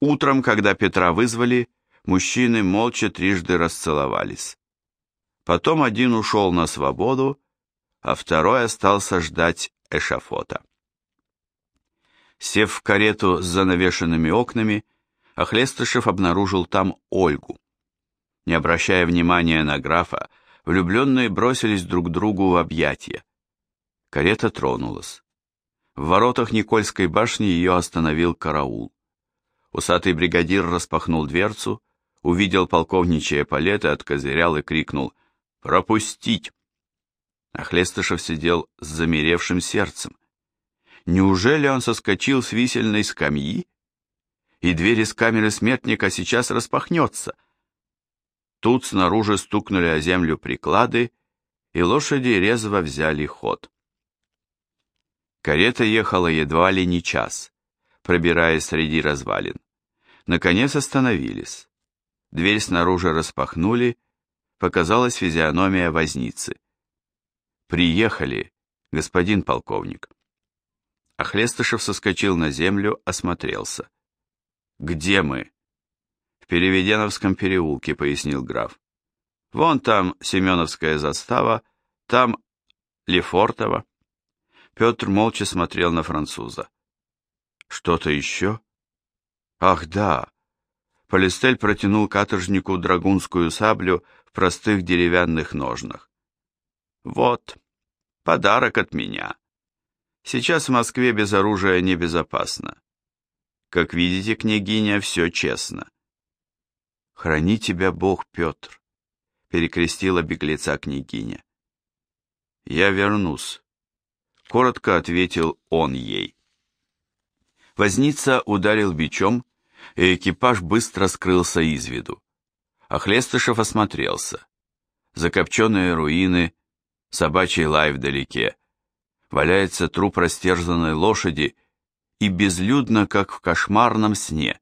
Утром, когда Петра вызвали, мужчины молча трижды расцеловались. Потом один ушел на свободу, а второй остался ждать эшафота. Сев в карету с занавешенными окнами, Охлестышев обнаружил там Ольгу. Не обращая внимания на графа, влюбленные бросились друг другу в объятия. Карета тронулась. В воротах Никольской башни ее остановил караул. Усатый бригадир распахнул дверцу, увидел полковничье палеты, откозырял и крикнул «Пропустить!». Охлестышев сидел с замеревшим сердцем. Неужели он соскочил с висельной скамьи? И дверь из камеры смертника сейчас распахнется. Тут снаружи стукнули о землю приклады, и лошади резво взяли ход. Карета ехала едва ли не час, пробираясь среди развалин. Наконец остановились. Дверь снаружи распахнули, показалась физиономия возницы. «Приехали, господин полковник». Охлестышев соскочил на землю, осмотрелся. «Где мы?» «В Переведеновском переулке», — пояснил граф. «Вон там Семеновская застава, там Лефортово». Петр молча смотрел на француза. «Что-то еще?» «Ах, да!» Полистель протянул каторжнику драгунскую саблю в простых деревянных ножнах. «Вот, подарок от меня. Сейчас в Москве без оружия небезопасно. Как видите, княгиня, все честно. Храни тебя Бог, Петр, перекрестила беглеца княгиня. Я вернусь, коротко ответил он ей. Возница ударил бичом, и экипаж быстро скрылся из виду. Охлестышев осмотрелся. Закопченные руины, собачий лай вдалеке, валяется труп растерзанной лошади и безлюдно, как в кошмарном сне.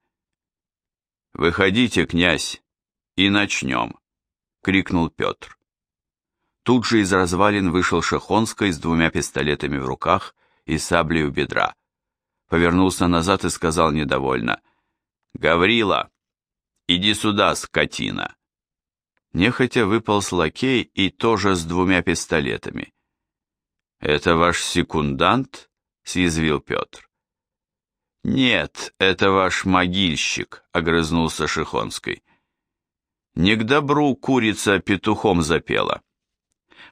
«Выходите, князь, и начнем!» — крикнул Петр. Тут же из развалин вышел Шахонской с двумя пистолетами в руках и саблей у бедра. Повернулся назад и сказал недовольно. «Гаврила, иди сюда, скотина!» Нехотя выполз лакей и тоже с двумя пистолетами. «Это ваш секундант?» — съязвил Петр. «Нет, это ваш могильщик», — огрызнулся Шихонский. «Не к добру курица петухом запела.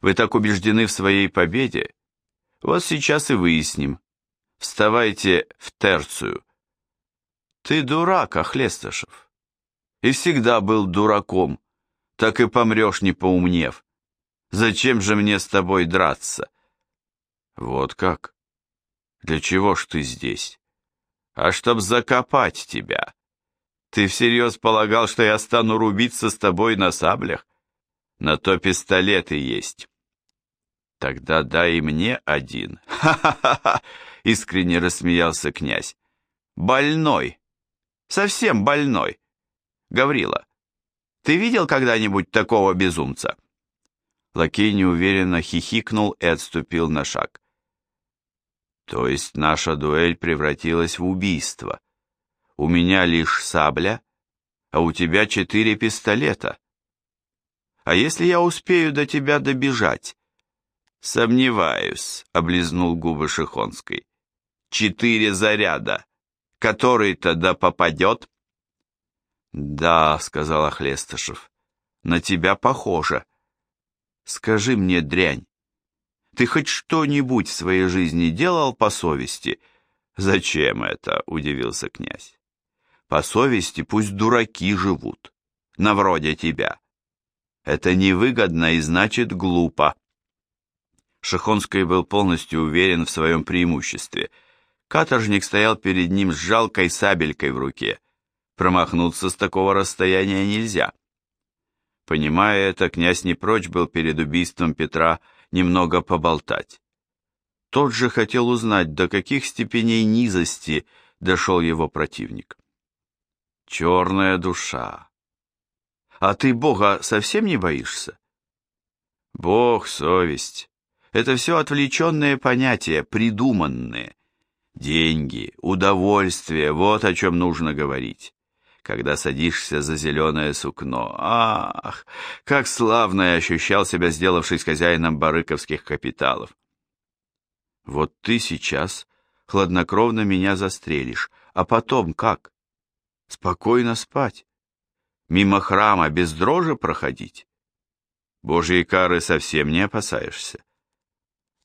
Вы так убеждены в своей победе? Вот сейчас и выясним. Вставайте в терцию». «Ты дурак, Охлестышев. И всегда был дураком, так и помрешь, не поумнев. Зачем же мне с тобой драться?» Вот как? Для чего ж ты здесь? А чтоб закопать тебя. Ты всерьез полагал, что я стану рубиться с тобой на саблях? На то пистолеты есть. Тогда дай мне один. Ха-ха-ха! Искренне рассмеялся князь. Больной. Совсем больной. Гаврила, ты видел когда-нибудь такого безумца? Лакей неуверенно хихикнул и отступил на шаг. То есть наша дуэль превратилась в убийство. У меня лишь сабля, а у тебя четыре пистолета. А если я успею до тебя добежать? Сомневаюсь, облизнул губы Шихонской. Четыре заряда. Который тогда попадет? Да, сказал Хлестышев, на тебя похоже. Скажи мне, дрянь, ты хоть что-нибудь в своей жизни делал по совести? Зачем это? Удивился князь. По совести пусть дураки живут. На вроде тебя. Это невыгодно и значит глупо. Шахонский был полностью уверен в своем преимуществе. Каторжник стоял перед ним с жалкой сабелькой в руке. Промахнуться с такого расстояния нельзя. Понимая это, князь не прочь был перед убийством Петра немного поболтать. Тот же хотел узнать, до каких степеней низости дошел его противник. Черная душа. А ты Бога совсем не боишься? Бог, совесть. Это все отвлеченные понятия, придуманные. Деньги, удовольствие, вот о чем нужно говорить. Когда садишься за зеленое сукно. Ах, как славно я ощущал себя, сделавшись хозяином барыковских капиталов. Вот ты сейчас хладнокровно меня застрелишь, а потом как? Спокойно спать. Мимо храма без дрожи проходить. Божьей кары совсем не опасаешься.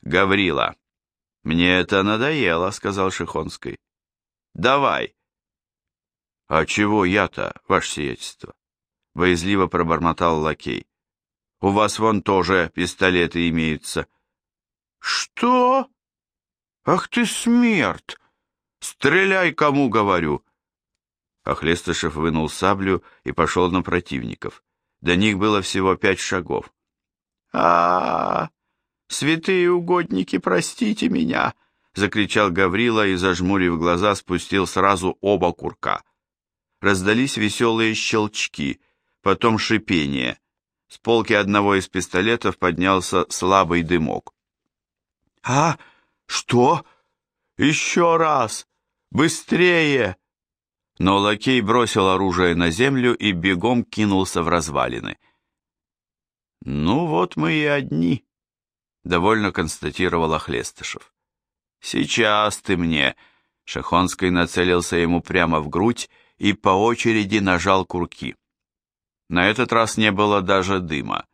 Гаврила, мне это надоело, сказал Шихонский. Давай. А чего я-то, ваше сиятельство? Боязливо пробормотал лакей. У вас вон тоже пистолеты имеются. Что? Ах ты смерть! Стреляй, кому говорю! Охлестышев вынул саблю и пошел на противников. До них было всего пять шагов. а, -а, -а Святые угодники, простите меня!» — закричал Гаврила и, зажмурив глаза, спустил сразу оба курка. Раздались веселые щелчки, потом шипение. С полки одного из пистолетов поднялся слабый дымок. «А, что? Еще раз! Быстрее!» Но лакей бросил оружие на землю и бегом кинулся в развалины. «Ну вот мы и одни», — довольно констатировал Охлестышев. «Сейчас ты мне!» Шахонский нацелился ему прямо в грудь и по очереди нажал курки. На этот раз не было даже дыма.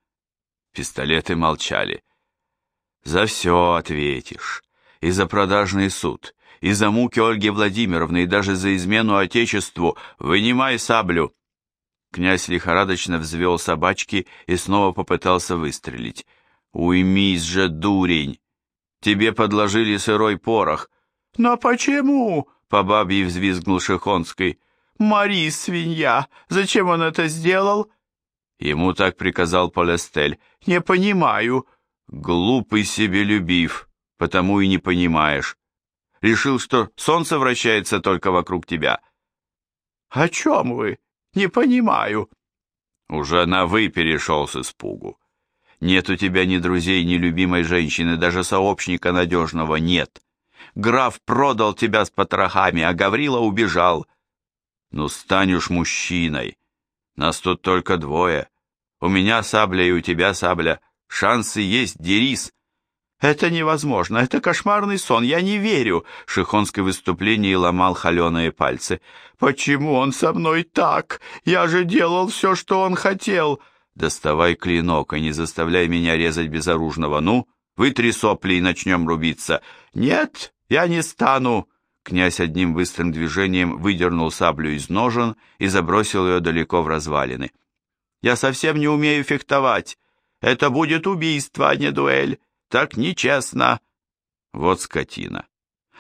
Пистолеты молчали. «За все ответишь. И за продажный суд, и за муки Ольги Владимировны, и даже за измену Отечеству. Вынимай саблю!» Князь лихорадочно взвел собачки и снова попытался выстрелить. «Уймись же, дурень! Тебе подложили сырой порох!» «Но почему?» — по бабье взвизгнул Шихонский. «Мари, свинья! Зачем он это сделал?» Ему так приказал Полестель. «Не понимаю». «Глупый себелюбив, потому и не понимаешь решил, что солнце вращается только вокруг тебя. О чем вы? Не понимаю. Уже на «вы» перешел с испугу. Нет у тебя ни друзей, ни любимой женщины, даже сообщника надежного нет. Граф продал тебя с потрохами, а Гаврила убежал. Ну, стань уж мужчиной. Нас тут только двое. У меня сабля и у тебя сабля. Шансы есть, дерись. «Это невозможно, это кошмарный сон, я не верю!» Шихонское выступление ломал холеные пальцы. «Почему он со мной так? Я же делал все, что он хотел!» «Доставай клинок и не заставляй меня резать безоружного. Ну, вытри сопли и начнем рубиться!» «Нет, я не стану!» Князь одним быстрым движением выдернул саблю из ножен и забросил ее далеко в развалины. «Я совсем не умею фехтовать. Это будет убийство, а не дуэль. Так нечестно. Вот скотина.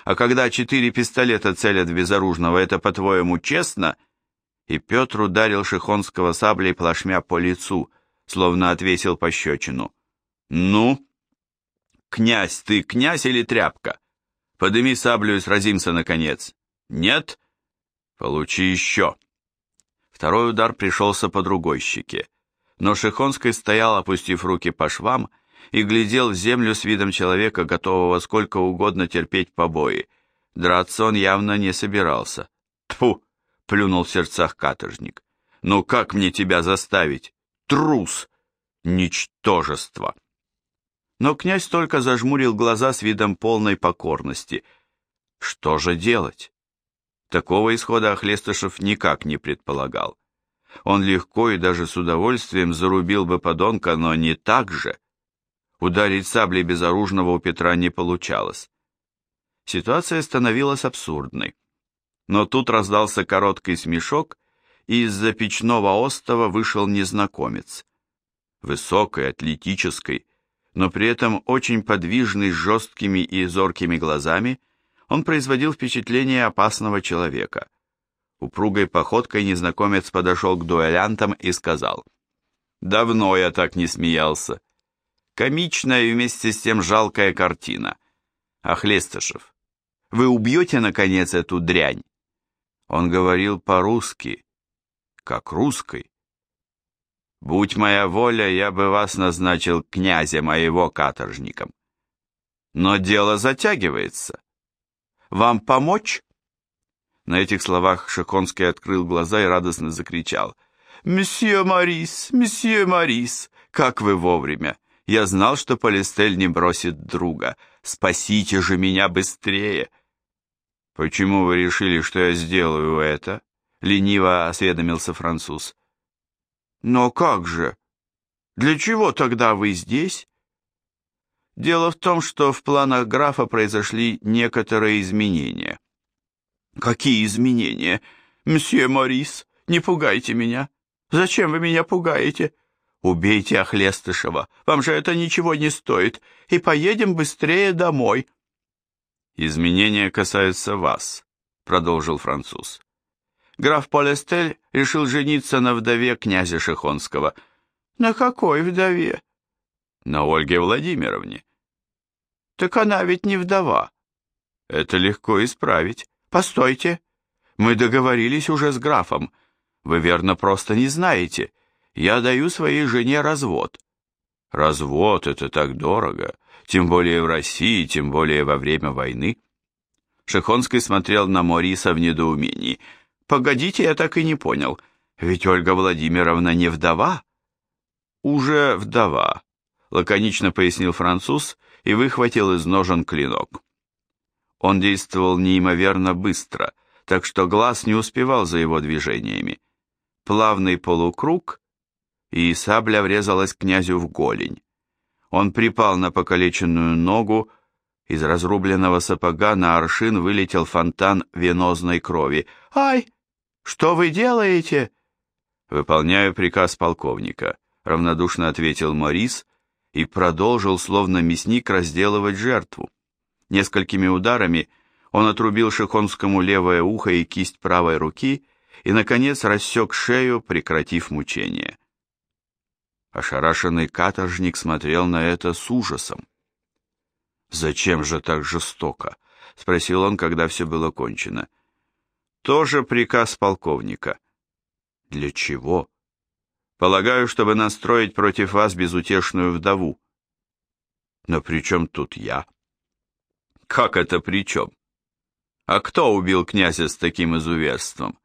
А когда четыре пистолета целят безоружного, это, по-твоему, честно? И Петр ударил Шихонского саблей плашмя по лицу, словно отвесил пощечину. Ну? Князь ты, князь или тряпка? Подыми саблю и сразимся, наконец. Нет? Получи еще. Второй удар пришелся по другой щеке. Но Шихонский стоял, опустив руки по швам, и глядел в землю с видом человека, готового сколько угодно терпеть побои. Драться он явно не собирался. Тфу! Плюнул в сердцах каторжник. «Ну как мне тебя заставить? Трус! Ничтожество!» Но князь только зажмурил глаза с видом полной покорности. Что же делать? Такого исхода Охлестышев никак не предполагал. Он легко и даже с удовольствием зарубил бы подонка, но не так же. Ударить саблей безоружного у Петра не получалось. Ситуация становилась абсурдной. Но тут раздался короткий смешок, и из-за печного остова вышел незнакомец. Высокий, атлетический, но при этом очень подвижный, с жесткими и зоркими глазами, он производил впечатление опасного человека. Упругой походкой незнакомец подошел к дуэлянтам и сказал, «Давно я так не смеялся. Комичная и вместе с тем жалкая картина. Ахлестышев, вы убьете, наконец, эту дрянь? Он говорил по-русски, как русской. Будь моя воля, я бы вас назначил князя моего каторжником. Но дело затягивается. Вам помочь?» На этих словах Шахонский открыл глаза и радостно закричал. «Месье Марис, месье Марис, как вы вовремя! Я знал, что Полистель не бросит друга. Спасите же меня быстрее!» «Почему вы решили, что я сделаю это?» — лениво осведомился француз. «Но как же? Для чего тогда вы здесь?» Дело в том, что в планах графа произошли некоторые изменения. Какие изменения? Мсье Морис, не пугайте меня. Зачем вы меня пугаете? Убейте Охлестышева, вам же это ничего не стоит, и поедем быстрее домой. Изменения касаются вас, продолжил француз. Граф Полестель решил жениться на вдове князя Шихонского. На какой вдове? На Ольге Владимировне. Так она ведь не вдова. Это легко исправить. Постойте. Мы договорились уже с графом. Вы верно просто не знаете. Я даю своей жене развод. Развод — это так дорого, тем более в России, тем более во время войны. Шехонский смотрел на Мориса в недоумении. «Погодите, я так и не понял. Ведь Ольга Владимировна не вдова?» «Уже вдова», лаконично пояснил француз и выхватил из ножен клинок. Он действовал неимоверно быстро, так что глаз не успевал за его движениями. Плавный полукруг, и сабля врезалась князю в голень. Он припал на покалеченную ногу, из разрубленного сапога на аршин вылетел фонтан венозной крови. «Ай! Что вы делаете?» «Выполняю приказ полковника», — равнодушно ответил Морис, и продолжил, словно мясник, разделывать жертву. Несколькими ударами он отрубил Шихонскому левое ухо и кисть правой руки и, наконец, рассек шею, прекратив мучение. Ошарашенный каторжник смотрел на это с ужасом. «Зачем же так жестоко?» — спросил он, когда все было кончено. «Тоже приказ полковника». «Для чего?» Полагаю, чтобы настроить против вас безутешную вдову. Но при чем тут я? Как это при чем? А кто убил князя с таким изуверством?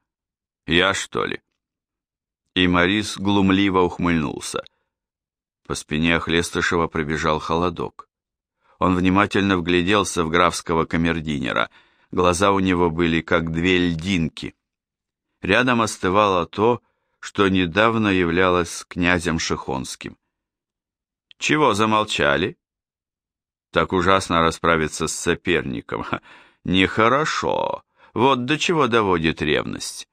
Я, что ли? И Морис глумливо ухмыльнулся. По спине Охлестышева пробежал холодок. Он внимательно вгляделся в графского камердинера. Глаза у него были как две льдинки. Рядом остывало то, что недавно являлась князем Шихонским. Чего замолчали? Так ужасно расправиться с соперником. Нехорошо. Вот до чего доводит ревность.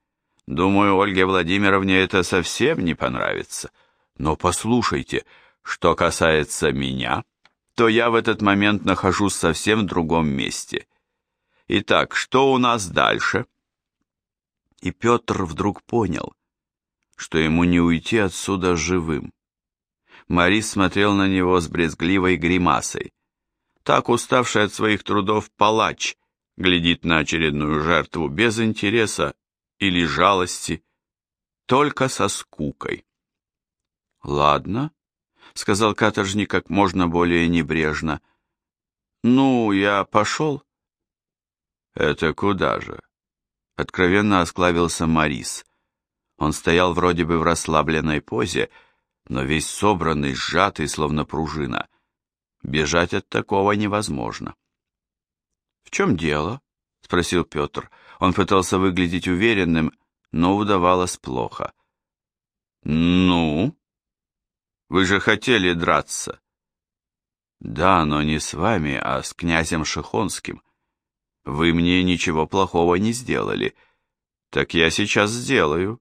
Думаю, Ольге Владимировне это совсем не понравится. Но послушайте, что касается меня, то я в этот момент нахожусь совсем в другом месте. Итак, что у нас дальше? И Петр вдруг понял, что ему не уйти отсюда живым. Марис смотрел на него с брезгливой гримасой. Так уставший от своих трудов палач глядит на очередную жертву без интереса или жалости, только со скукой. «Ладно», — сказал каторжник как можно более небрежно. «Ну, я пошел». «Это куда же?» — откровенно осклавился Марис. Он стоял вроде бы в расслабленной позе, но весь собранный, сжатый, словно пружина. Бежать от такого невозможно. «В чем дело?» — спросил Петр. Он пытался выглядеть уверенным, но удавалось плохо. «Ну? Вы же хотели драться?» «Да, но не с вами, а с князем Шихонским. Вы мне ничего плохого не сделали. Так я сейчас сделаю».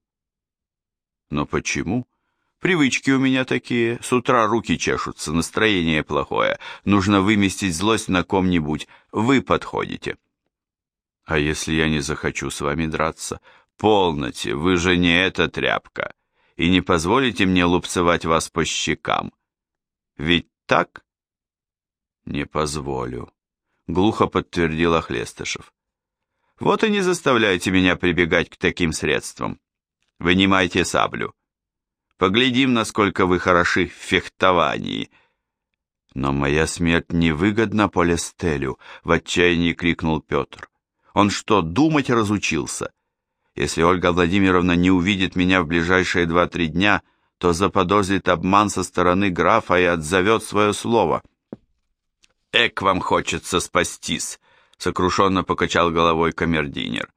Но почему? Привычки у меня такие, с утра руки чешутся, настроение плохое, нужно выместить злость на ком-нибудь, вы подходите. А если я не захочу с вами драться? Полноте, вы же не эта тряпка, и не позволите мне лупцевать вас по щекам. Ведь так? Не позволю, глухо подтвердил Охлестышев. Вот и не заставляйте меня прибегать к таким средствам. Вынимайте саблю. Поглядим, насколько вы хороши в фехтовании. Но моя смерть невыгодна Полестелю, в отчаянии крикнул Петр. Он что, думать разучился? Если Ольга Владимировна не увидит меня в ближайшие два-три дня, то заподозрит обман со стороны графа и отзовет свое слово. «Эк, вам хочется спастись!» — сокрушенно покачал головой камердинер.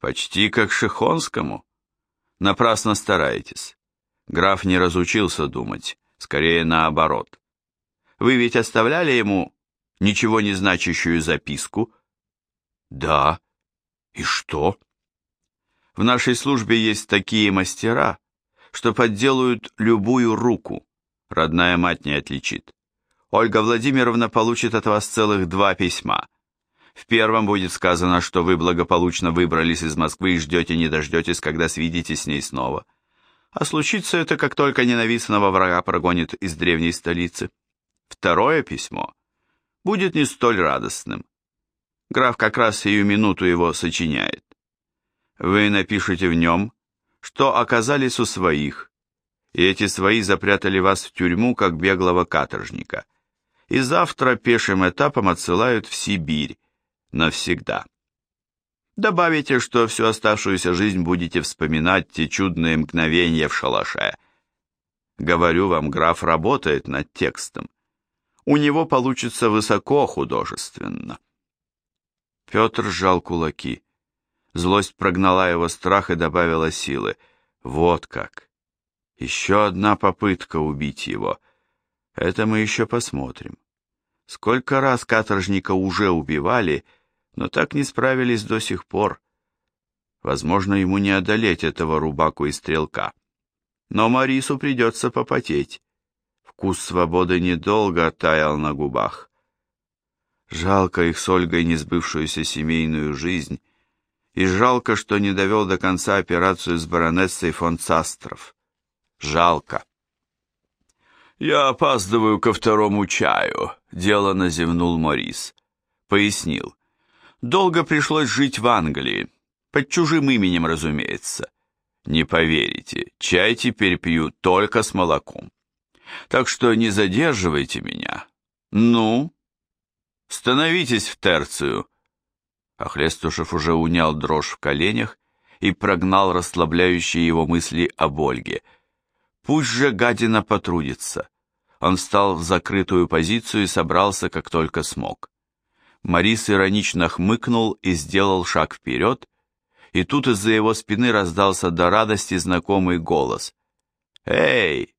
«Почти как Шихонскому. Напрасно стараетесь. Граф не разучился думать, скорее наоборот. Вы ведь оставляли ему ничего не значащую записку?» «Да. И что?» В нашей службе есть такие мастера, что подделают любую руку. Родная мать не отличит. Ольга Владимировна получит от вас целых два письма. В первом будет сказано, что вы благополучно выбрались из Москвы и ждете не дождетесь, когда свидитесь с ней снова. А случится это, как только ненавистного врага прогонит из древней столицы. Второе письмо будет не столь радостным. Граф как раз сию минуту его сочиняет. Вы напишете в нем, что оказались у своих, и эти свои запрятали вас в тюрьму, как беглого каторжника, и завтра пешим этапом отсылают в Сибирь навсегда. Добавите, что всю оставшуюся жизнь будете вспоминать те чудные мгновения в шалаше. Говорю вам, граф работает над текстом. У него получится высоко художественно. Петр сжал кулаки. Злость прогнала его страх и добавила силы. Вот как. Еще одна попытка убить его. Это мы еще посмотрим. Сколько раз каторжника уже убивали, но так не справились до сих пор. Возможно, ему не одолеть этого рубаку и стрелка. Но Марису придется попотеть. Вкус свободы недолго таял на губах. Жалко их с Ольгой несбывшуюся семейную жизнь, и жалко, что не довел до конца операцию с баронессой фон Цастров. Жалко. «Я опаздываю ко второму чаю», — делано зевнул Морис. Пояснил. «Долго пришлось жить в Англии. Под чужим именем, разумеется. Не поверите, чай теперь пью только с молоком. Так что не задерживайте меня. Ну, становитесь в терцию, Ахлестушев уже унял дрожь в коленях и прогнал расслабляющие его мысли об Ольге. Пусть же гадина потрудится. Он встал в закрытую позицию и собрался, как только смог. Марис иронично хмыкнул и сделал шаг вперед, и тут из-за его спины раздался до радости знакомый голос. «Эй,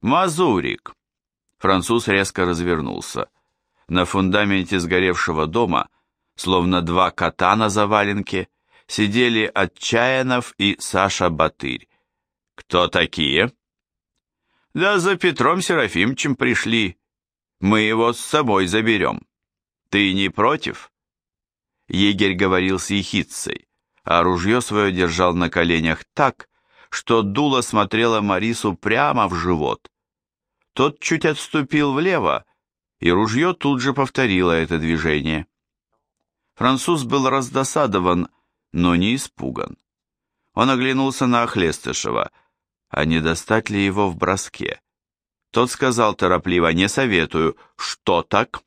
Мазурик!» Француз резко развернулся. На фундаменте сгоревшего дома словно два кота на заваленке, сидели Отчаянов и Саша Батырь. «Кто такие?» «Да за Петром Серафимовичем пришли. Мы его с собой заберем. Ты не против?» Егерь говорил с ехидцей, а ружье свое держал на коленях так, что дуло смотрело Марису прямо в живот. Тот чуть отступил влево, и ружье тут же повторило это движение. Француз был раздосадован, но не испуган. Он оглянулся на Охлестышева, а не достать ли его в броске. Тот сказал торопливо, не советую, что так?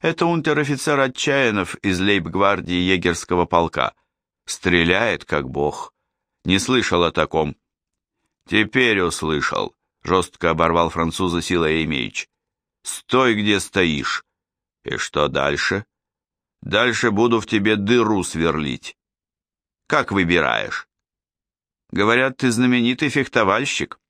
Это унтер-офицер Отчаянов из лейб-гвардии егерского полка. Стреляет, как бог. Не слышал о таком. Теперь услышал, жестко оборвал француза Сила Емеич. Стой, где стоишь. И что дальше? Дальше буду в тебе дыру сверлить. Как выбираешь? Говорят, ты знаменитый фехтовальщик.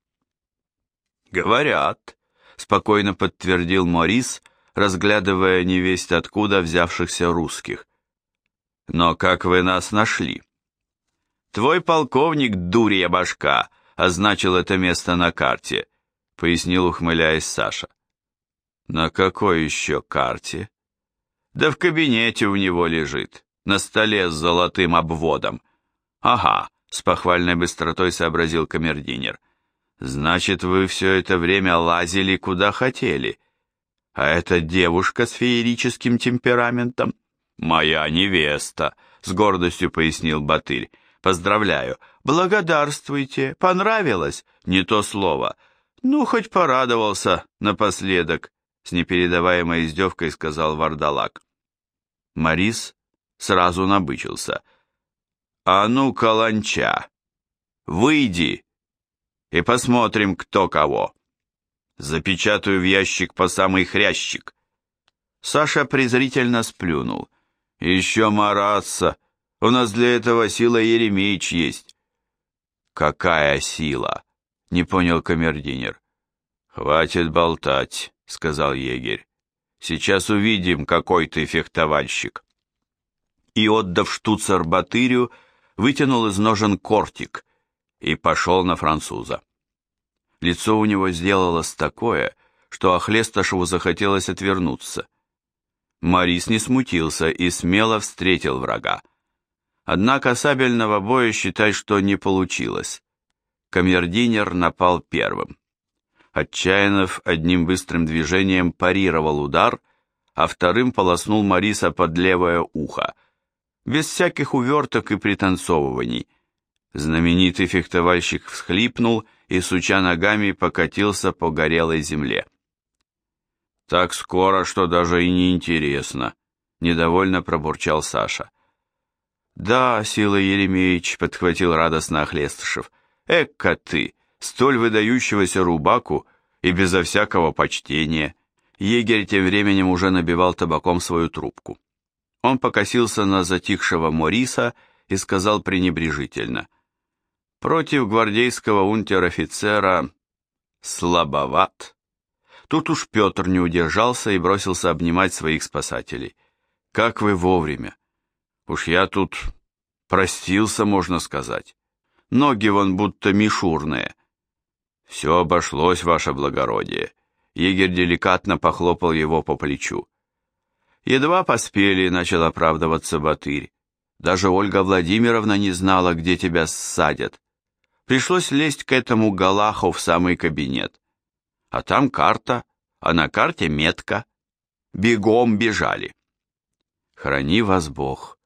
Говорят, спокойно подтвердил Морис, разглядывая невесть откуда взявшихся русских. Но как вы нас нашли? Твой полковник, дурья башка, означил это место на карте, пояснил, ухмыляясь Саша. На какой еще карте? Да в кабинете у него лежит, на столе с золотым обводом. Ага, с похвальной быстротой сообразил камердинер. Значит, вы все это время лазили куда хотели. А эта девушка с феерическим темпераментом? Моя невеста, с гордостью пояснил Батырь. Поздравляю. Благодарствуйте. Понравилось? Не то слово. Ну, хоть порадовался напоследок, с непередаваемой издевкой сказал Вардалак. Марис сразу набычился. «А ну, каланча, выйди и посмотрим, кто кого. Запечатаю в ящик по самый хрящик». Саша презрительно сплюнул. «Еще мараться! У нас для этого сила Еремеич есть». «Какая сила?» — не понял камердинер. «Хватит болтать», — сказал егерь. «Сейчас увидим, какой ты фехтовальщик». И, отдав штуцер Батырю, вытянул из ножен кортик и пошел на француза. Лицо у него сделалось такое, что Охлесташеву захотелось отвернуться. Морис не смутился и смело встретил врага. Однако сабельного боя считай, что не получилось. Камердинер напал первым. Отчаянов одним быстрым движением парировал удар, а вторым полоснул Мариса под левое ухо, без всяких уверток и пританцовываний. Знаменитый фехтовальщик всхлипнул и, суча ногами, покатился по горелой земле. Так скоро, что даже и не интересно, недовольно пробурчал Саша. Да, Сила Еремеевич, подхватил радостно Охлестышев. Экка ты, столь выдающегося рубаку и безо всякого почтения. Егерь тем временем уже набивал табаком свою трубку. Он покосился на затихшего Мориса и сказал пренебрежительно. Против гвардейского унтер-офицера слабоват. Тут уж Петр не удержался и бросился обнимать своих спасателей. «Как вы вовремя! Уж я тут простился, можно сказать. Ноги вон будто мишурные». «Все обошлось, ваше благородие», — егерь деликатно похлопал его по плечу. «Едва поспели», — начал оправдываться Батырь. «Даже Ольга Владимировна не знала, где тебя ссадят. Пришлось лезть к этому Галаху в самый кабинет а там карта, а на карте метка. Бегом бежали. Храни вас Бог.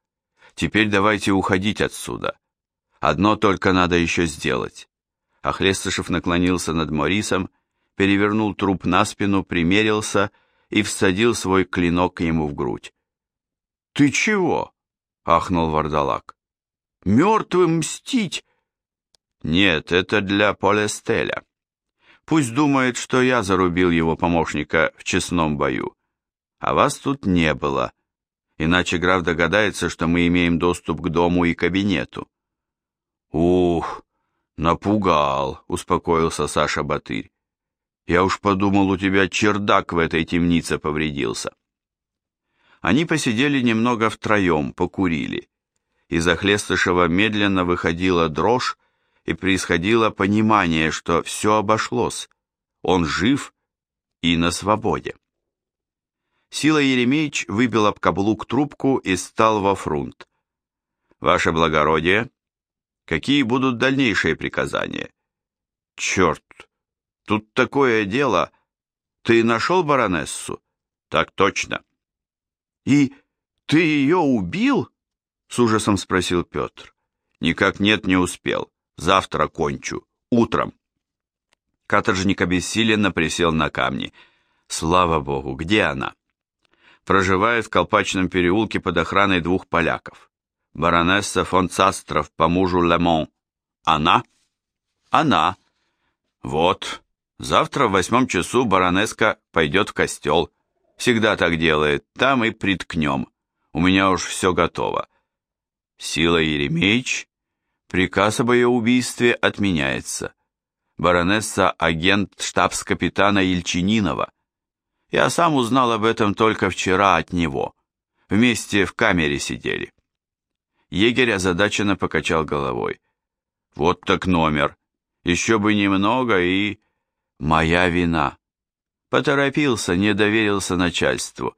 Теперь давайте уходить отсюда. Одно только надо еще сделать. Ахлестышев наклонился над Морисом, перевернул труп на спину, примерился и всадил свой клинок ему в грудь. «Ты чего?» — ахнул Вардалак. «Мертвым мстить?» «Нет, это для Полестеля. Пусть думает, что я зарубил его помощника в честном бою. А вас тут не было. Иначе граф догадается, что мы имеем доступ к дому и кабинету. Ух, напугал, успокоился Саша Батырь. Я уж подумал, у тебя чердак в этой темнице повредился. Они посидели немного втроем, покурили. Из Охлестышева медленно выходила дрожь, и происходило понимание, что все обошлось, он жив и на свободе. Сила Еремеевич выбил об каблук трубку и стал во фрунт. «Ваше благородие, какие будут дальнейшие приказания?» «Черт, тут такое дело. Ты нашел баронессу?» «Так точно». «И ты ее убил?» — с ужасом спросил Петр. «Никак нет, не успел. Завтра кончу. Утром. Каторжник обессиленно присел на камни. Слава богу, где она? Проживает в Колпачном переулке под охраной двух поляков. Баронесса фон Цастров по мужу Лемон. Она? Она. Вот. Завтра в восьмом часу баронеска пойдет в костел. Всегда так делает. Там и приткнем. У меня уж все готово. Сила Еремеевич Приказ об ее убийстве отменяется. Баронесса – агент штабс-капитана Ельчининова. Я сам узнал об этом только вчера от него. Вместе в камере сидели. Егерь озадаченно покачал головой. Вот так номер. Еще бы немного и... Моя вина. Поторопился, не доверился начальству.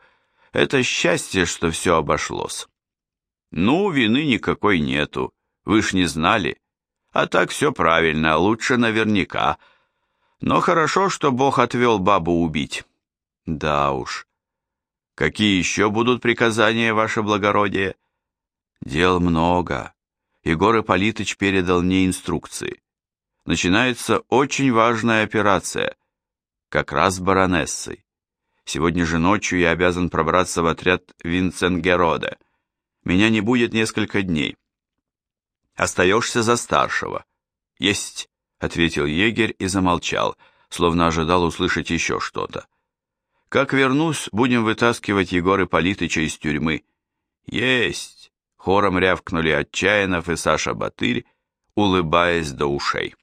Это счастье, что все обошлось. Ну, вины никакой нету. Вы ж не знали. А так все правильно, лучше наверняка. Но хорошо, что Бог отвел бабу убить. Да уж. Какие еще будут приказания, ваше благородие? Дел много. Егор Ипполитыч передал мне инструкции. Начинается очень важная операция. Как раз с баронессой. Сегодня же ночью я обязан пробраться в отряд Винценгероде. Меня не будет несколько дней. Остаешься за старшего. Есть, ответил егерь и замолчал, словно ожидал услышать еще что-то. Как вернусь, будем вытаскивать Егора Политыча из тюрьмы. Есть! Хором рявкнули Отчаянов и Саша Батырь, улыбаясь до ушей.